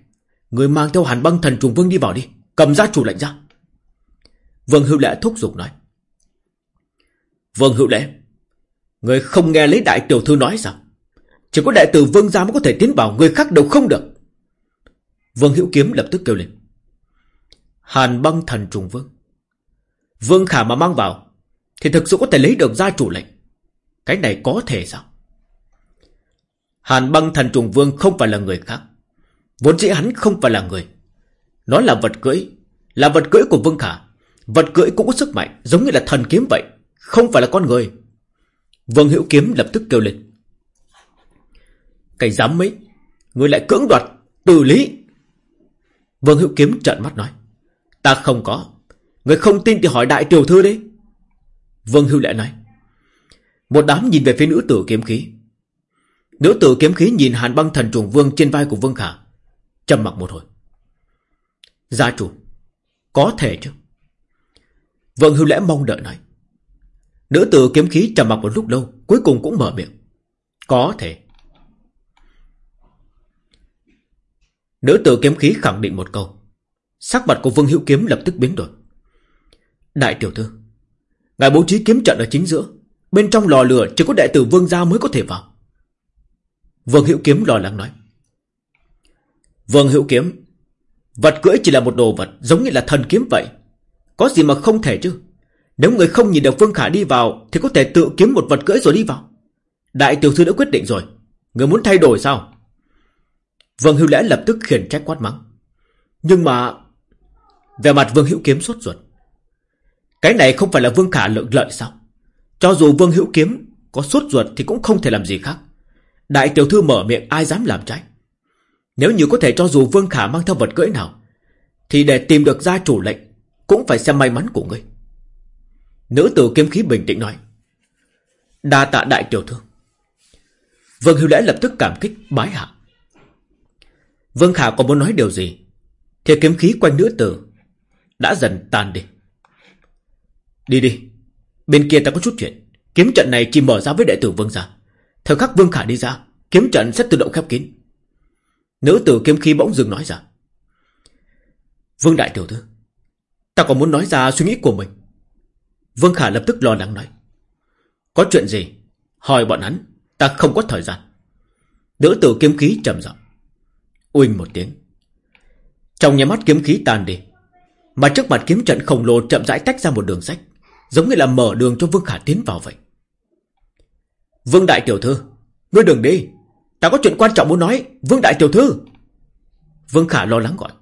Ngươi mang theo hàn băng thần trùng vương đi vào đi. Cầm ra chủ lệnh ra. Vương Hữu Lệ thúc giục nói. Vương Hữu lễ, người không nghe lấy đại tiểu thư nói sao? Chỉ có đại tử Vương gia mới có thể tiến vào Người khác đều không được. Vương Hữu Kiếm lập tức kêu lên. Hàn băng thần trùng vương. Vương Khả mà mang vào Thì thực sự có thể lấy được gia chủ lệnh. Cái này có thể sao? Hàn băng thần trùng vương không phải là người khác. Vốn dĩ hắn không phải là người. Nó là vật cưỡi Là vật cưỡi của Vương Khả. Vật cưỡi cũng có sức mạnh Giống như là thần kiếm vậy. Không phải là con người. Vương Hữu Kiếm lập tức kêu lên. Cái dám mấy, Người lại cưỡng đoạt Từ lý. Vương Hữu Kiếm trợn mắt nói, Ta không có. Người không tin thì hỏi đại tiểu thư đi. Vương Hữu Lệ nói, Một đám nhìn về phía nữ tử kiếm khí. Nữ tử kiếm khí nhìn hàn băng thần trùng vương trên vai của Vương Khả, trầm mặc một hồi. Gia chủ, Có thể chứ? Vương Hữu Lễ mong đợi nói Nữ tử kiếm khí trầm mặc một lúc lâu, Cuối cùng cũng mở miệng. Có thể. Nữ tử kiếm khí khẳng định một câu. Sắc mặt của Vương Hữu Kiếm lập tức biến đổi. Đại tiểu thư, Ngài bố trí kiếm trận ở chính giữa. Bên trong lò lửa chỉ có đại tử Vương Gia mới có thể vào. Vương Hữu Kiếm lo lắng nói. Vương Hữu Kiếm, Vật cưỡi chỉ là một đồ vật Giống như là thần kiếm vậy. Có gì mà không thể chứ? Nếu người không nhìn được Vương Khả đi vào, Thì có thể tự kiếm một vật cưỡi rồi đi vào. Đại tiểu thư đã quyết định rồi. Người muốn thay đổi sao? Vương Hữu Lễ lập tức khiển trách quát mắng. Nhưng mà Về mặt Vương Hữu Kiếm sốt ruột. Cái này không phải là Vương Khả lợi lợi sao? Cho dù Vương Hữu Kiếm Có sốt ruột thì cũng không thể làm gì khác. Đại tiểu thư mở miệng, ai dám làm trái? Nếu như có thể cho dù Vương Khả mang theo vật cưỡi nào, Thì để tìm được gia chủ lệnh Cũng phải xem may mắn của ngươi. Nữ tử kiếm khí bình tĩnh nói, Đa tạ đại tiểu thư. Vương hiếu Lễ lập tức cảm kích bái hạ. Vương Khả còn muốn nói điều gì? Thì kiếm khí quanh nữ tử Đã dần tan đi. Đi đi, Bên kia ta có chút chuyện. Kiếm trận này chỉ mở ra với đệ tử Vương gia. Thời khắc Vương Khả đi ra, Kiếm trận sẽ tự động khép kín. Nữ tử kiếm khí bỗng dừng nói ra, Vương Đại Tiểu Thư, Ta còn muốn nói ra suy nghĩ của mình. Vương Khả lập tức lo lắng nói, Có chuyện gì? Hỏi bọn hắn, Ta không có thời gian. Nữ tử kiếm khí trầm giọng, Uỳnh một tiếng. Trong nhà mắt kiếm khí tàn đi, Mà trước mặt kiếm trận khổng lồ chậm rãi tách ra một đường sách, Giống như là mở đường cho Vương Khả tiến vào vậy. Vương Đại Tiểu Thư, Ngươi đừng đi, Ta có chuyện quan trọng muốn nói, Vương Đại Tiểu Thư. Vương Khả lo lắng gọi.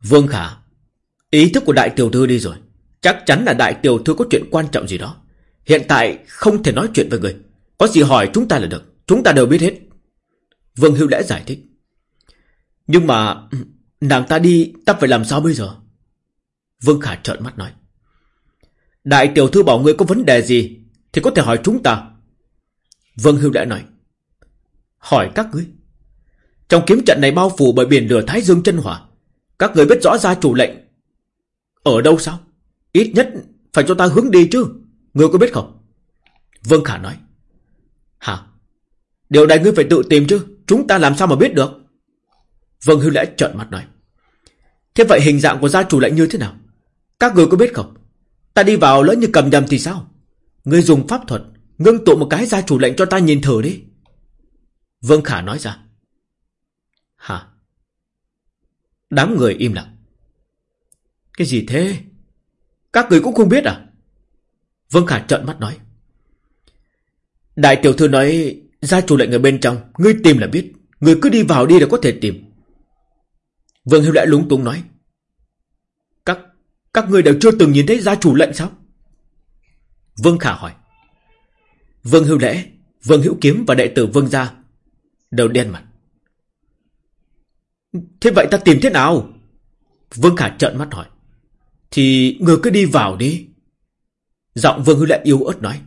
Vương Khả, Ý thức của Đại Tiểu Thư đi rồi. Chắc chắn là Đại Tiểu Thư có chuyện quan trọng gì đó. Hiện tại không thể nói chuyện với người. Có gì hỏi chúng ta là được. Chúng ta đều biết hết. Vương hưu Lễ giải thích. Nhưng mà, Nàng ta đi, ta phải làm sao bây giờ? Vương Khả trợn mắt nói. Đại tiểu thư bảo người có vấn đề gì, thì có thể hỏi chúng ta. Vương Hưu đã nói. Hỏi các ngươi. Trong kiếm trận này bao phủ bởi biển lửa Thái Dương chân hỏa, Các người biết rõ ra chủ lệnh. Ở đâu sao? Ít nhất phải cho ta hướng đi chứ. Ngươi có biết không? Vương Khả nói. Hả? Điều này ngươi phải tự tìm chứ. Chúng ta làm sao mà biết được? Vâng Hưu lễ trợn mặt nói. Thế vậy hình dạng của gia chủ lệnh như thế nào? Các người có biết không? Ta đi vào lỡ như cầm nhầm thì sao? Ngươi dùng pháp thuật, Ngưng tụ một cái gia chủ lệnh cho ta nhìn thử đi. Vương Khả nói ra. Hả? Đám người im lặng. Cái gì thế? Các người cũng không biết à Vương Khả trợn mắt nói Đại tiểu thư nói Gia chủ lệnh ở bên trong Ngươi tìm là biết Ngươi cứ đi vào đi là có thể tìm Vương Hiếu lại lúng túng nói Các các ngươi đều chưa từng nhìn thấy gia chủ lệnh sao Vương Khả hỏi. Vương Hữu Lễ, Vương Hữu Kiếm và đệ tử Vương Gia đều đen mặt. Thế vậy ta tìm thế nào? Vương Khả trợn mắt hỏi. Thì người cứ đi vào đi. Giọng Vương Hư lại yếu ớt nói.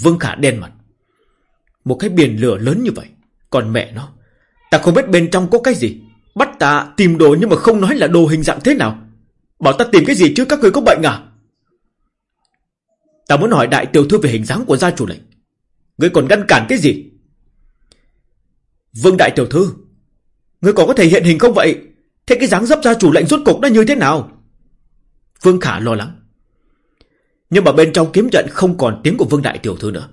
Vương Khả đen mặt. Một cái biển lửa lớn như vậy. Còn mẹ nó. Ta không biết bên trong có cái gì. Bắt ta tìm đồ nhưng mà không nói là đồ hình dạng thế nào. Bảo ta tìm cái gì chứ các người có bệnh à? Ta muốn hỏi đại tiểu thư về hình dáng của gia chủ lệnh Ngươi còn ngăn cản cái gì Vương đại tiểu thư Ngươi còn có thể hiện hình không vậy Thế cái dáng dấp gia chủ lệnh rốt cục nó như thế nào Vương Khả lo lắng. Nhưng mà bên trong kiếm trận Không còn tiếng của Vương đại tiểu thư nữa.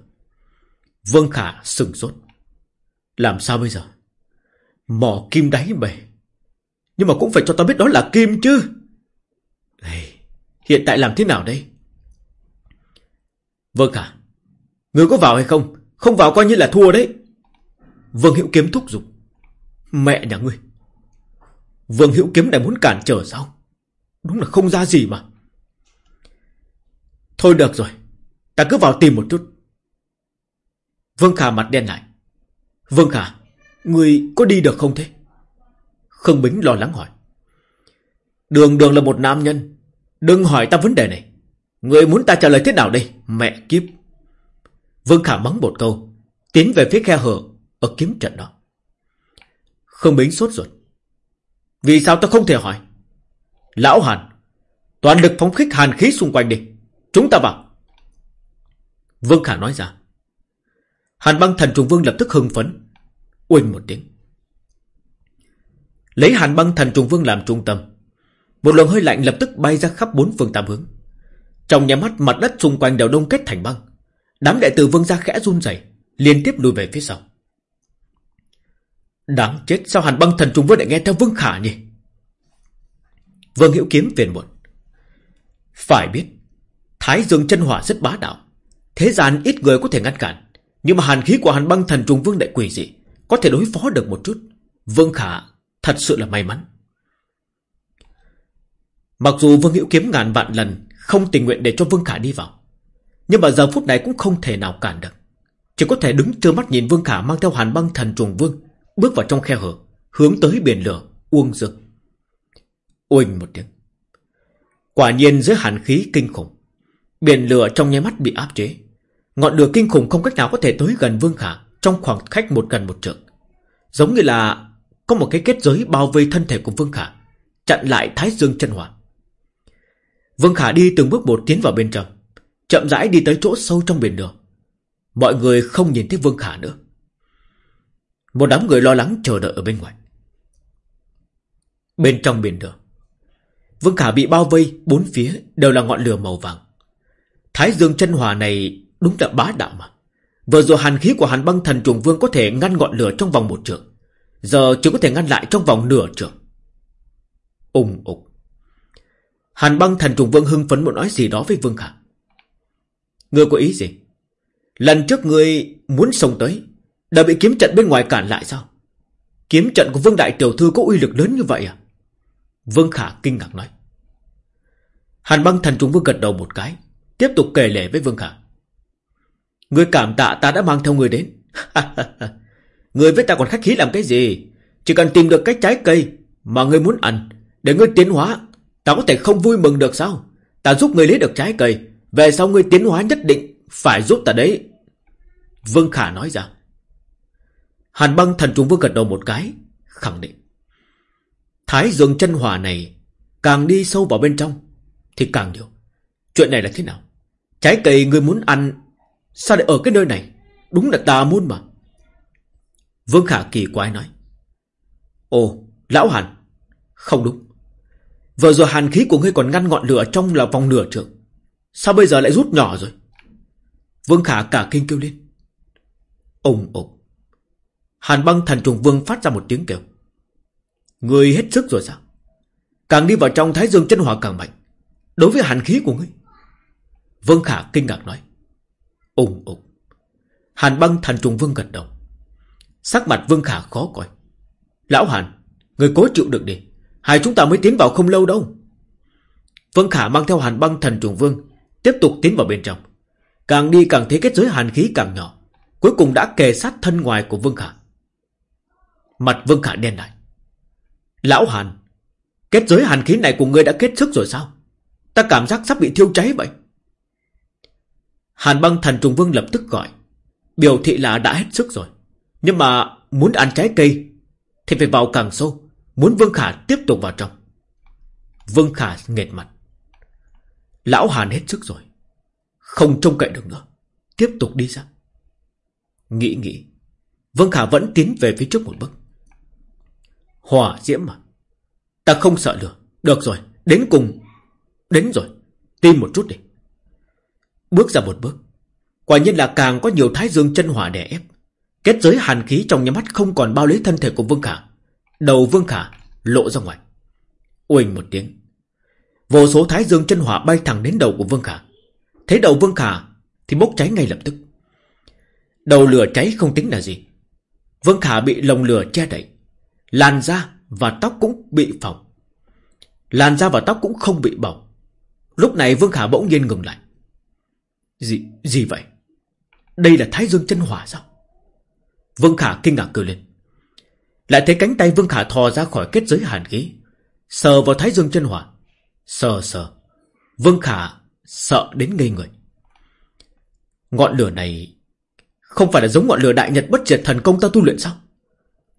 Vương Khả sừng sốt. Làm sao bây giờ? Mỏ kim đáy bể. Nhưng mà cũng phải cho ta biết đó là kim chứ. Hey, Hiện tại làm thế nào đây? Vương Khả, Người có vào hay không? Không vào coi như là thua đấy. Vương Hữu Kiếm thúc giục. Mẹ nhà ngươi. Vương Hữu Kiếm này muốn cản trở sao? Đúng là không ra gì mà. Thôi được rồi, Ta cứ vào tìm một chút. Vương Khả mặt đen lại. Vương Khả, Người có đi được không thế? Khương Bính lo lắng hỏi. Đường đường là một nam nhân. Đừng hỏi ta vấn đề này. Người muốn ta trả lời thế nào đây? Mẹ kiếp. Vương Khả mắng một câu, Tiến về phía khe hở, Ở kiếm trận đó. Khương Bính sốt ruột. Vì sao ta không thể hỏi? Lão Hàn, Toàn lực phóng khích hàn khí xung quanh đi. Chúng ta vào. Vương Khả nói ra. Hàn băng thần trùng vương lập tức hưng phấn. Uỳnh một tiếng. Lấy hàn băng thần trùng vương làm trung tâm. Một luồng hơi lạnh lập tức bay ra khắp bốn phương tám hướng. Trong nhà mắt, mặt đất xung quanh đều đông kết thành băng. Đám đệ tử vương ra khẽ run rẩy, Liên tiếp lùi về phía sau. Đáng chết, sao hàn băng thần trùng vương lại nghe theo vương khả nhỉ? Vương Hữu Kiếm phiền muộn. Phải biết, Thái Dương chân hỏa rất bá đạo. Thế gian ít người có thể ngăn cản. Nhưng mà hàn khí của hàn băng thần trùng vương đại quỷ dị, Có thể đối phó được một chút. Vương Khả, thật sự là may mắn. Mặc dù Vương Hữu Kiếm ngàn vạn lần Không tình nguyện để cho Vương Khả đi vào, Nhưng mà giờ phút này cũng không thể nào cản được. Chỉ có thể đứng trơ mắt nhìn Vương Khả Mang theo hàn băng thần trùng vương Bước vào trong khe hở, Hướng tới biển lửa, Uông Dương. Uỳnh một tiếng. Quả nhiên dưới hàn khí kinh khủng, Biển lửa trong nháy mắt bị áp chế. Ngọn lửa kinh khủng không cách nào có thể tới gần Vương Khả Trong khoảng cách một gần một trượng. Giống như là Có một cái kết giới bao vây thân thể của Vương Khả, Chặn lại Thái Dương chân hỏa. Vương Khả đi từng bước một tiến vào bên trong, Chậm rãi đi tới chỗ sâu trong biển lửa. Mọi người không nhìn thấy Vương Khả nữa. Một đám người lo lắng chờ đợi ở bên ngoài. Bên trong biển lửa Vương Khả bị bao vây, Bốn phía đều là ngọn lửa màu vàng. Thái dương chân hỏa này Đúng là bá đạo mà. Vừa rồi hàn khí của hàn băng thần trùng vương Có thể ngăn ngọn lửa trong vòng một trường. Giờ chỉ có thể ngăn lại trong vòng nửa trường. Ùng ục. Hàn băng thần trùng vương hưng phấn muốn nói gì đó với Vương Khả. Ngươi có ý gì? Lần trước ngươi muốn xông tới, Đã bị kiếm trận bên ngoài cản lại sao? Kiếm trận của Vương Đại Tiểu Thư có uy lực lớn như vậy à? Vương Khả kinh ngạc nói. Hàn băng thần chúng vương gật đầu một cái, Tiếp tục kể lể với Vương Khả. Người cảm tạ ta đã mang theo người đến. Người với ta còn khách khí làm cái gì? Chỉ cần tìm được cái trái cây Mà người muốn ăn, Để ngươi tiến hóa, Ta có thể không vui mừng được sao? Ta giúp người lấy được trái cây, Về sau ngươi tiến hóa nhất định Phải giúp ta đấy. Vương Khả nói ra. Hàn băng thần chúng vương gật đầu một cái, Khẳng định. Thái dương chân hỏa này Càng đi sâu vào bên trong Thì càng nhiều. Chuyện này là thế nào? Trái cây người muốn ăn, Sao lại ở cái nơi này? Đúng là ta muốn mà. Vương Khả kỳ quái nói. Ồ, lão Hàn. Không đúng. Vừa rồi hàn khí của ngươi còn ngăn ngọn lửa trong là vòng nửa trường. Sao bây giờ lại rút nhỏ rồi? Vương Khả cả kinh kêu lên. Ông ông Hàn băng thần trùng vương phát ra một tiếng kêu người hết sức rồi sao? Càng đi vào trong thái dương chân hỏa càng mạnh. Đối với hàn khí của ngươi. Vương Khả kinh ngạc nói. Úng Úng Hàn băng thần trùng vương gật đầu. Sắc mặt Vương Khả khó coi. Lão Hàn, Người cố chịu được đi. Hai chúng ta mới tiến vào không lâu đâu. Vương Khả mang theo hàn băng thần trùng vương Tiếp tục tiến vào bên trong. Càng đi càng thấy kết giới hàn khí càng nhỏ. Cuối cùng đã kề sát thân ngoài của Vương Khả. Mặt Vương Khả đen lại. Lão Hàn, Kết giới hàn khí này của ngươi đã kết sức rồi sao? Ta cảm giác sắp bị thiêu cháy vậy. Hàn băng thần trùng vương lập tức gọi, Biểu thị là đã hết sức rồi. Nhưng mà muốn ăn trái cây Thì phải vào càng sâu, Muốn Vương Khả tiếp tục vào trong. Vương Khả nghệt mặt. Lão Hàn hết sức rồi, Không trông cậy được nữa, Tiếp tục đi ra. Nghĩ nghĩ, Vương Khả vẫn tiến về phía trước một bước. Hỏa diễm mà. Ta không sợ lửa. Được rồi, Đến cùng, Đến rồi. Tin một chút đi. Bước ra một bước. Quả nhiên là càng có nhiều thái dương chân hỏa đè ép. Kết giới hàn khí trong nhà mắt không còn bao lấy thân thể của Vương Khả. Đầu Vương Khả lộ ra ngoài. Uỳnh một tiếng. Vô số thái dương chân hỏa bay thẳng đến đầu của Vương Khả. Thấy đầu Vương Khả Thì bốc cháy ngay lập tức. Đầu lửa cháy không tính là gì. Vương Khả bị lồng lửa che đậy. Làn da và tóc cũng bị phỏng Làn da và tóc cũng không bị bỏng Lúc này Vương Khả bỗng nhiên ngừng lại. Gì, gì vậy? Đây là Thái Dương chân hỏa sao? Vương Khả kinh ngạc cười lên. Lại thấy cánh tay Vương Khả thò ra khỏi kết giới hàn khí. Sờ vào Thái Dương chân hỏa. Sờ sờ. Vương Khả sợ đến ngây người. Ngọn lửa này Không phải là giống ngọn lửa đại nhật bất diệt thần công ta tu luyện sao?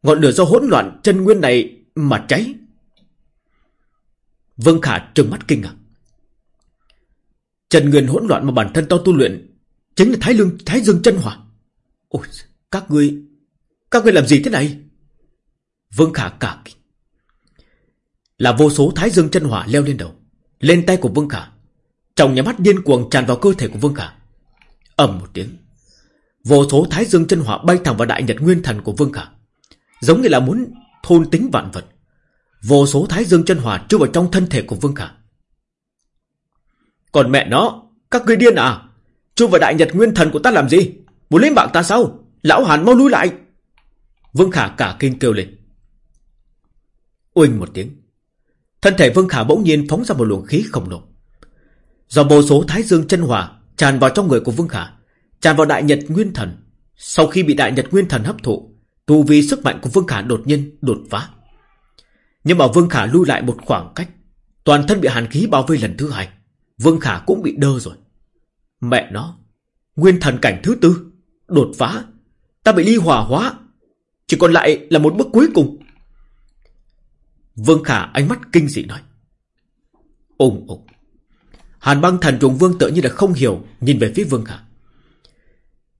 Ngọn lửa do hỗn loạn chân nguyên này mà cháy. Vương Khả trừng mắt kinh ngạc. Chân Nguyên hỗn loạn mà bản thân tao tu luyện Chính là Thái Lương, Thái Dương chân hỏa. Ôi các ngươi Các ngươi làm gì thế này? Vương Khả cả kinh. Là vô số Thái Dương chân hỏa leo lên đầu, Lên tay của Vương Khả. Trong nhà mắt điên cuồng tràn vào cơ thể của Vương Khả. Ầm một tiếng, Vô số Thái Dương chân hỏa bay thẳng vào đại nhật nguyên thần của Vương Khả. Giống như là muốn thôn tính vạn vật Vô số Thái Dương chân hỏa chui vào trong thân thể của Vương Khả còn mẹ nó, các ngươi điên à? Chui vào đại nhật nguyên thần của ta làm gì? Muốn lấy mạng ta sao? Lão Hàn mau lui lại. Vương Khả cả kinh kêu lên. Uỳnh một tiếng. Thân thể Vương Khả bỗng nhiên phóng ra một luồng khí khổng lồ. Do vô số thái dương chân hỏa tràn vào trong người của Vương Khả, tràn vào đại nhật nguyên thần. Sau khi bị đại nhật nguyên thần hấp thụ, tu vi sức mạnh của Vương Khả đột nhiên đột phá. Nhưng mà Vương Khả lui lại một khoảng cách, toàn thân bị hàn khí bao vây lần thứ hai. Vương Khả cũng bị đơ rồi. Mẹ nó, nguyên thần cảnh thứ tư, đột phá, ta bị ly hỏa hóa, chỉ còn lại là một bước cuối cùng. Vương Khả ánh mắt kinh dị nói. Ùng ùng. Hàn băng thần trùng vương tự như là không hiểu, nhìn về phía Vương Khả.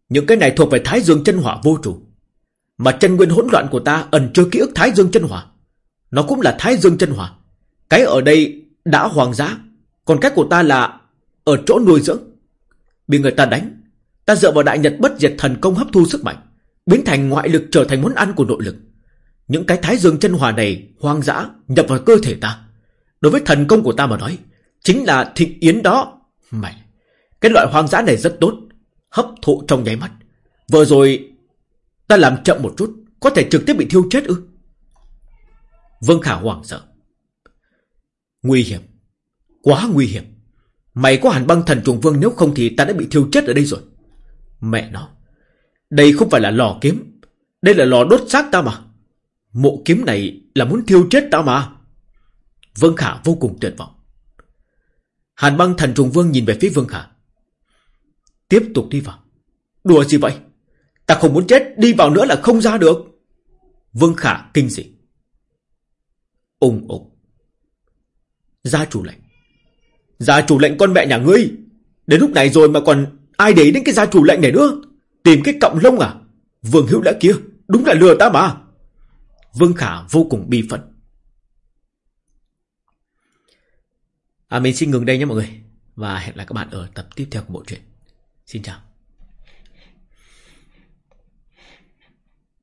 Những cái này thuộc về Thái Dương chân hỏa vô chủ. Mà chân nguyên hỗn loạn của ta ẩn chứa ký ức Thái Dương chân hỏa. Nó cũng là Thái Dương chân hỏa. Cái ở đây đã hoàng giá còn cách của ta là Ở chỗ nuôi dưỡng. Bị người ta đánh, Ta dựa vào đại nhật bất diệt thần công hấp thu sức mạnh, Biến thành ngoại lực trở thành món ăn của nội lực. Những cái thái dương chân hòa này Hoang dã nhập vào cơ thể ta. Đối với thần công của ta mà nói, Chính là thịt yến đó. Mày, Cái loại hoang dã này rất tốt, Hấp thụ trong nháy mắt. Vừa rồi Ta làm chậm một chút, Có thể trực tiếp bị thiêu chết ư Vương Khả hoảng sợ Nguy hiểm Quá nguy hiểm. Mày có hàn băng thần trùng vương, nếu không thì ta đã bị thiêu chết ở đây rồi. Mẹ nó. Đây không phải là lò kiếm. Đây là lò đốt xác ta mà. Mộ kiếm này là muốn thiêu chết ta mà. Vương Khả vô cùng tuyệt vọng. Hàn băng thần trùng vương nhìn về phía Vương Khả. Tiếp tục đi vào. Đùa gì vậy? Ta không muốn chết, đi vào nữa là không ra được. Vương Khả kinh dị. Úng ục. Gia chủ lệnh. Gia chủ lệnh con mẹ nhà ngươi Đến lúc này rồi mà còn ai để đến cái gia chủ lệnh này nữa Tìm cái cọng lông à Vương hữu đã kia Đúng là lừa ta mà Vương Khả vô cùng bi phận À mình xin ngừng đây nhé mọi người Và hẹn lại các bạn ở tập tiếp theo của bộ truyện Xin chào